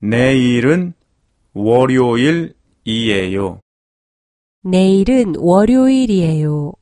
내일은 월요일이에요. 내일은 월요일이에요.